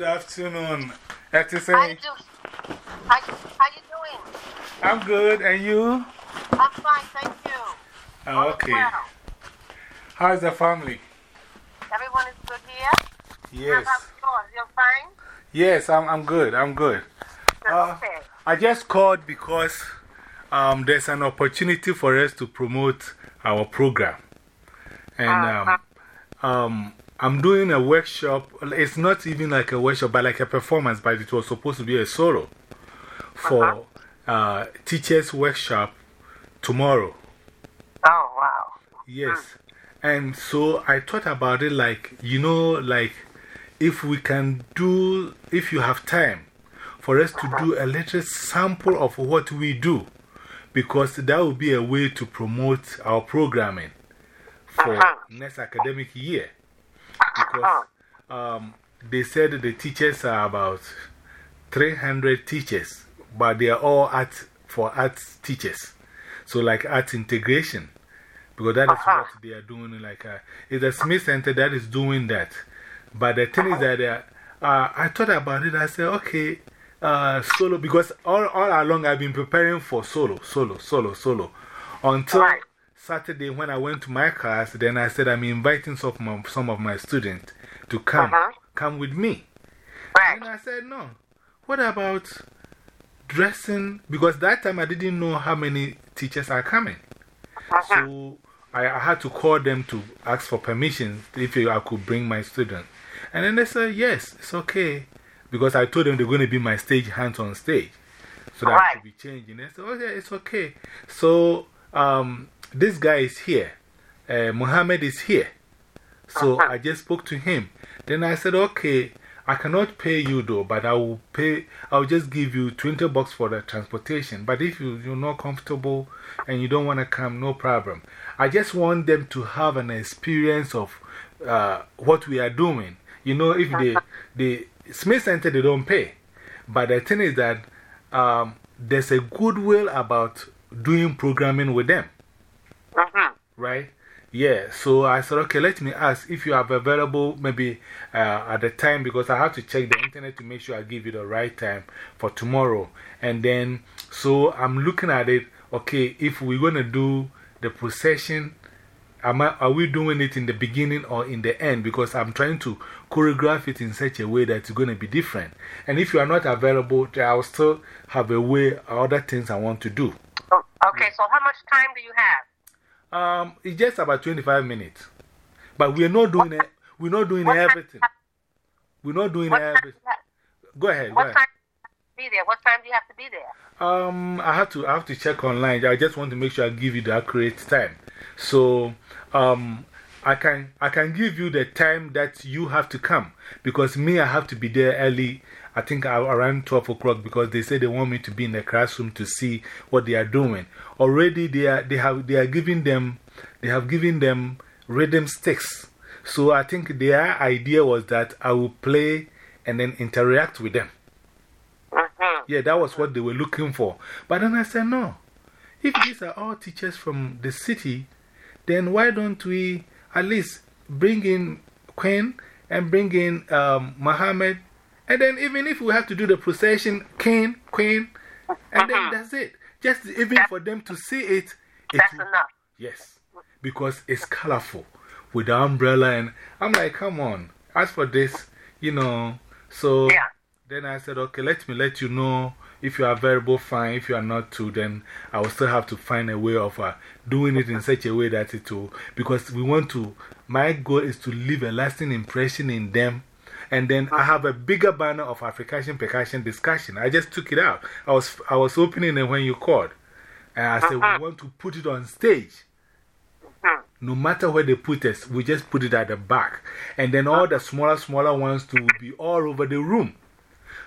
good afternoon. How say, you do? How, how you doing? I'm good, and you? I'm fine, thank you. Oh, okay. well. How's the family? Everyone is good here? Yes. You're fine? Yes, I'm, I'm good. I'm good. Uh, okay. I just called because um, there's an opportunity for us to promote our program. And um, um, I'm doing a workshop. It's not even like a workshop, but like a performance, but it was supposed to be a solo for uh-huh. uh, teachers' workshop tomorrow. Oh, wow. Yes. And so I thought about it like, you know, like if we can do, if you have time for us to do uh-huh. a little sample of what we do, because that will be a way to promote our programming for uh-huh. next academic year. Because um, they said the teachers are about 300 teachers, but they are all art for arts teachers. So, like art integration because that is what they are doing. Like, uh, it's the Smith Center that is doing that. But the thing is that uh, uh, I thought about it. I said, okay, uh, solo, because all, all along I've been preparing for solo, solo, solo, solo. Until. Saturday when I went to my class, then I said, I'm inviting some of my, some of my students to come, Uh-huh. come with me. Right. And I said, no. What about dressing? Because that time I didn't know how many teachers are coming. So I, I had to call them to ask for permission if I could bring my student. And then they said, yes, it's okay. Because I told them they're going to be my stage hands on stage. So that Right. could be changing. They said, oh, yeah, it's okay. So um, this guy is here. Uh, Mohammed is here. So I just spoke to him. Then I said, okay, I cannot pay you though, but I will pay, I'll just give you 20 bucks for the transportation. But if you, you're not comfortable and you don't want to come, no problem. I just want them to have an experience of uh, what we are doing. You know, if they, the Smith Center, they don't pay. But the thing is that um, there's a goodwill about doing programming with them -hmm. right? Yeah, so I said, okay, let me ask if you are available maybe uh, at the time because I have to check the internet to make sure I give you the right time for tomorrow. And then, so I'm looking at it, okay, if we're going to do the procession, am I, are we doing it in the beginning or in the end? Because I'm trying to choreograph it in such a way that it's going to be different. And if you are not available, I'll still have a way, other things I want to do. So how much time do you have? Um, it's just about 25 minutes. But we're not doing it. We're not doing everything. We're not doing everything. do you have- Go ahead. Go what ahead. time do you have to be there? What time do you have to be there? Um, I have to, I have to check online. I just want to make sure I give you the accurate time. So, um, I can, I can give you the time that you have to come because me, I have to be there early. I think a- around 12 o'clock because they say they want me to be in the classroom to see what they are doing. Already, they are, they have, they are giving them, they have given them rhythm sticks. So I think their idea was that I will play and then interact with them. -hmm. Yeah, that was what they were looking for. But then I said, no. If these are all teachers from the city, then why don't we at least bring in Queen and bring in um, Muhammad? And then, even if we have to do the procession, King, Queen, and then that's it. Just even for them to see it, it will- enough. Yes, because it's colorful with the umbrella. And I'm like, come on, as for this, you know. So Yeah. Then I said, okay, let me let you know if you are available, fine. If you are not too, then I will still have to find a way of uh, doing it in such a way that it will, because we want to, my goal is to leave a lasting impression in them. And then I have a bigger banner of African percussion discussion. I just took it out. I was, I was opening it when you called. And I said, we want to put it on stage. No matter where they put us, we just put it at the back. And then all the smaller, smaller ones will be all over the room.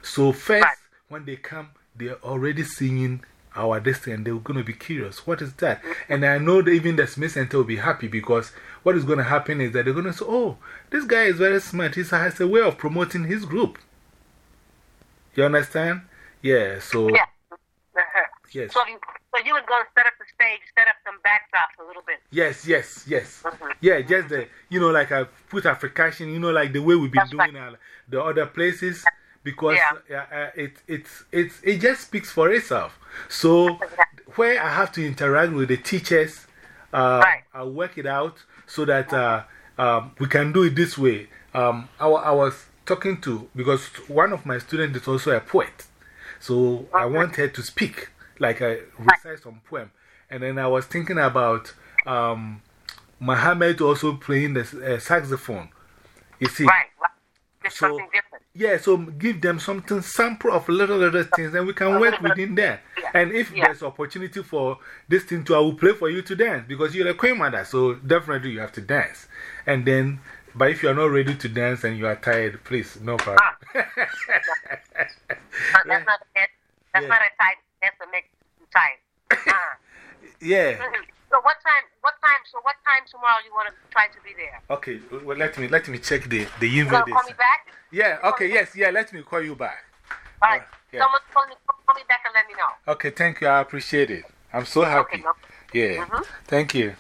So, first, when they come, they're already singing our destiny and they're going to be curious. What is that? And I know that even the Smith Center will be happy because what is going to happen is that they're going to say, oh, this guy is very smart. He has a way of promoting his group. You understand? Yeah, so, Yeah. yes. So you, so you would go set up the stage, set up some backdrops a little bit. Yes, yes, yes. -hmm. Yeah, just the, you know, like I put Africation, you know, like the way we've been That's doing right. uh, the other places, because Yeah. uh, it, it's, it's, it just speaks for itself. So, where I have to interact with the teachers, uh, Right. I'll work it out so that uh, um, we can do it this way. Um, I, I was talking to, because one of my students is also a poet. So I want her to speak, like I recite some poem. And then I was thinking about um, Mohammed also playing the uh, saxophone. You see? Right. right. So- something different. Yeah, so give them something, sample of little, little things, and we can work within there. Yeah. And if Yeah. there's opportunity for this thing to, I will play for you to dance because you're a queen mother, so definitely you have to dance. And then, but if you're not ready to dance and you are tired, please, no problem. Ah. Uh, that's not a that's Yeah. not a tight. That's a make tight. Uh. yeah. So what time? So what time tomorrow you want to try to be there? Okay, well, let me, let me check the, the You email. gonna call me back? Yeah, okay, yes, yeah, let me call you back. All right. yeah. Someone call me, call me back and let me know. Okay, thank you, I appreciate it. I'm so happy. Okay, no. Yeah, Mhm. thank you.